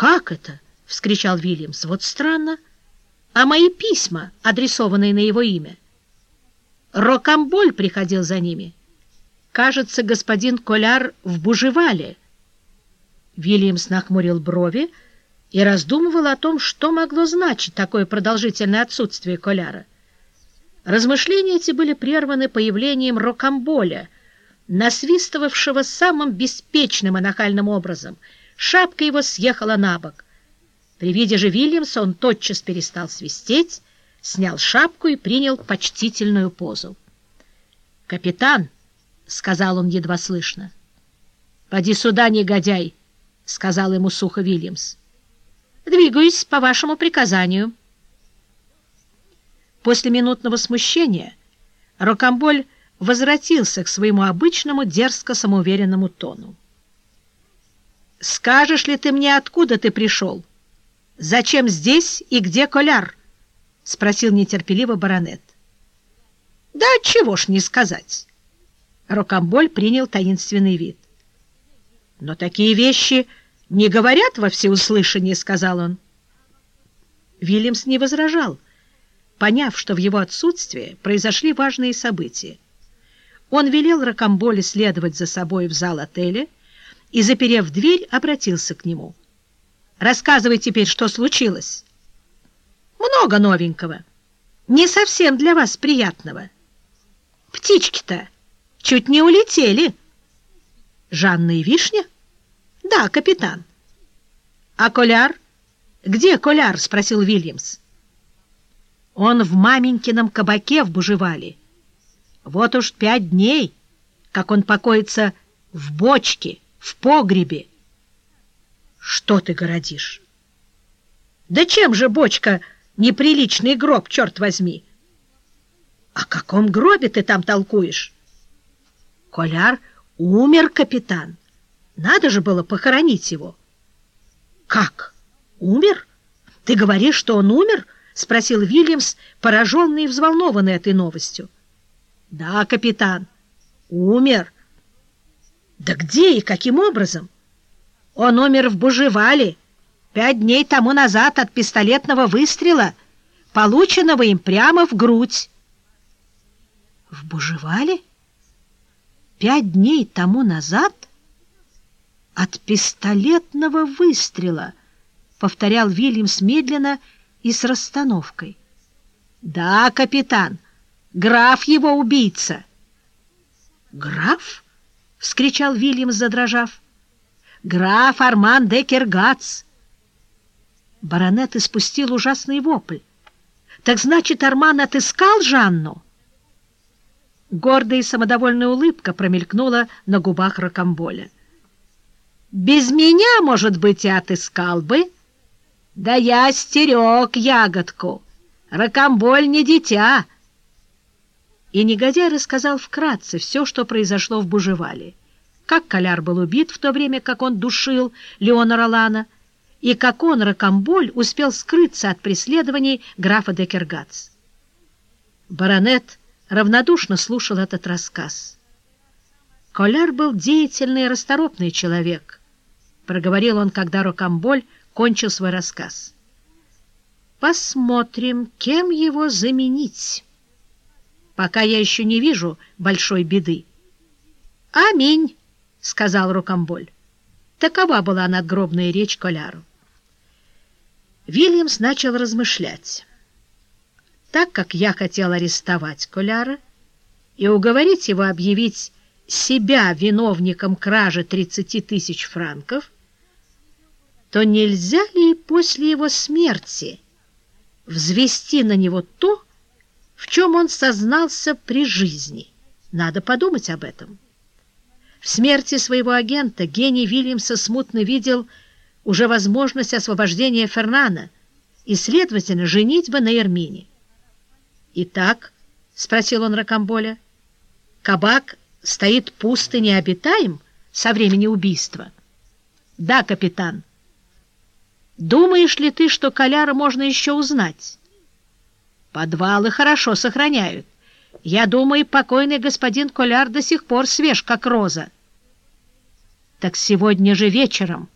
«Как это?» — вскричал Вильямс. «Вот странно. А мои письма, адресованные на его имя?» Рокамболь приходил за ними. Кажется, господин Коляр в Бужевале. Вильямс нахмурил брови и раздумывал о том, что могло значить такое продолжительное отсутствие Коляра. Размышления эти были прерваны появлением Рокамболя, насвистывавшего самым беспечным и нахальным образом. Шапка его съехала на бок. При виде же Вильямса он тотчас перестал свистеть, снял шапку и принял почтительную позу. «Капитан!» — сказал он едва слышно. «Поди сюда, негодяй!» — сказал ему сухо Вильямс. «Двигаюсь по вашему приказанию». После минутного смущения Рокамболь возвратился к своему обычному дерзко-самоуверенному тону. «Скажешь ли ты мне, откуда ты пришел? Зачем здесь и где Коляр?» — спросил нетерпеливо баронет. «Да чего ж не сказать!» Рокамболь принял таинственный вид. «Но такие вещи не говорят во всеуслышание», — сказал он. Вильямс не возражал, поняв, что в его отсутствие произошли важные события. Он велел Рокамболе следовать за собой в зал отеля и, заперев дверь, обратился к нему. «Рассказывай теперь, что случилось». Много новенького. Не совсем для вас приятного. Птички-то чуть не улетели. Жанна и Вишня? Да, капитан. А Коляр? Где Коляр? Спросил Вильямс. Он в маменькином кабаке в Бужевале. Вот уж пять дней, как он покоится в бочке, в погребе. Что ты городишь? Да чем же бочка неприличный гроб, черт возьми. — О каком гробе ты там толкуешь? — Коляр умер, капитан. Надо же было похоронить его. — Как? Умер? Ты говоришь, что он умер? — спросил Вильямс, пораженный и взволнованный этой новостью. — Да, капитан, умер. — Да где и каким образом? — Он умер в Бужевале. Пять дней тому назад от пистолетного выстрела, полученного им прямо в грудь. В Бужевале? Пять дней тому назад? От пистолетного выстрела, повторял Вильямс медленно и с расстановкой. Да, капитан, граф его убийца. Граф? — вскричал Вильямс, задрожав. «Граф Арман де Киргац!» Баронет испустил ужасный вопль. «Так значит, Арман отыскал Жанну?» Гордая и самодовольная улыбка промелькнула на губах Рокамболя. «Без меня, может быть, и отыскал бы. Да я стерег ягодку. Рокамболь не дитя». И негодяй рассказал вкратце все, что произошло в Бужевале. Как Коляр был убит в то время, как он душил Леона Ролана, и как он, Рокамболь, успел скрыться от преследований графа Декергац. Баронет равнодушно слушал этот рассказ. Коляр был деятельный и расторопный человек, проговорил он, когда Рокамболь кончил свой рассказ. Посмотрим, кем его заменить. Пока я еще не вижу большой беды. Аминь, сказал Рокамболь. Такова была надгробная речь Коляру. Вильямс начал размышлять. Так как я хотел арестовать Коляра и уговорить его объявить себя виновником кражи 30 тысяч франков, то нельзя ли после его смерти взвести на него то, в чем он сознался при жизни? Надо подумать об этом. В смерти своего агента гений Вильямса смутно видел уже возможность освобождения Фернана и, следовательно, женитьбы на Эрмине. «Итак», — спросил он Рокамболя, — «кабак стоит пуст и необитаем со времени убийства?» «Да, капитан». «Думаешь ли ты, что Коляра можно еще узнать?» «Подвалы хорошо сохраняют. Я думаю, покойный господин Коляр до сих пор свеж, как роза». «Так сегодня же вечером»,